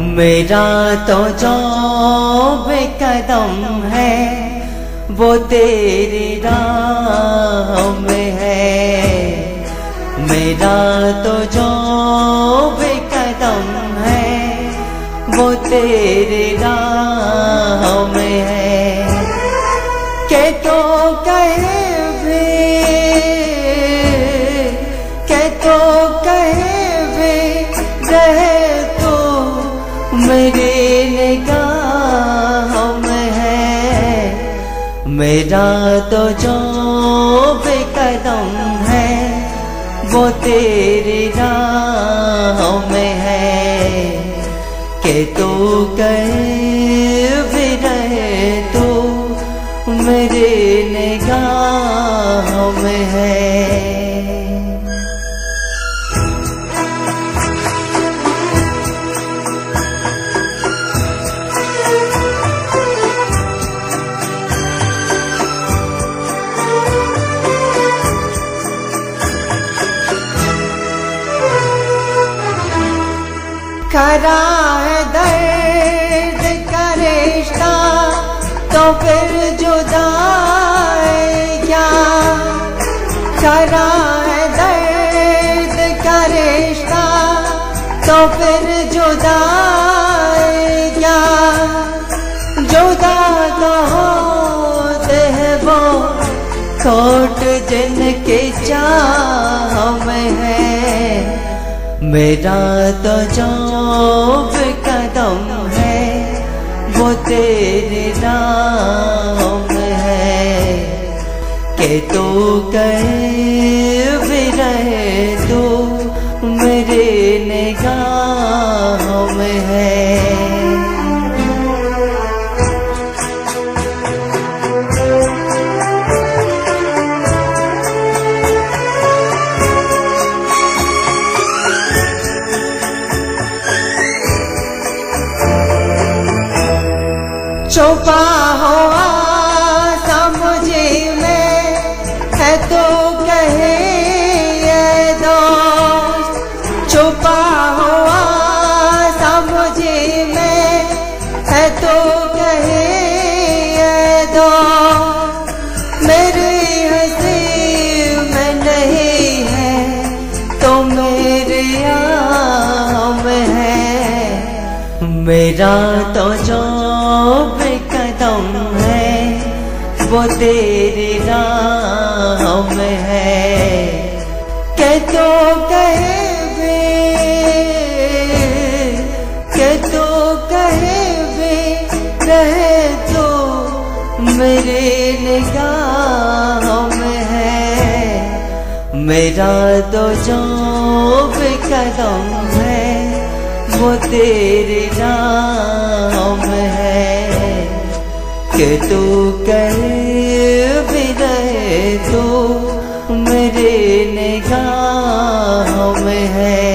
मेरा तो जो बेकदम है, वो तेरी राह में है। मेरा तो जो बेकदम है, वो तेरी राह में है। के तो कहे भी के तो कहे भी रहे मेरे निगाह में है। मेरा तो जो बेकदम है, वो तेरी राह में है। के तो कहे भी रहे तो मेरे निगाह खरा दर्द का तो फिर जुदा क्या? खरा दर्द का तो फिर जुदा क्या? जुदा तो होते हैं वो खोट जिनके चाह में है। मेरा तो जो कदम है, वो तेरे नाम है, के तू कहे भी रहे तू मेरे निगाह। छुपा हुआ समझे में, है तो कहे ये दोस्त। छुपा हुआ समझे में, है तो कहे ये दोस्त। मेरी हँसी में नहीं है तो मेरे आम है। मेरा तो जो कदम है, वो तेरी नाम है। के तो कहे भी के तो कहे भी रहे तो मेरे निगाह में है। मेरा तो जो कदम है, वो तेरे नाम है। के तू कर विदय तो मेरे निगाह में है।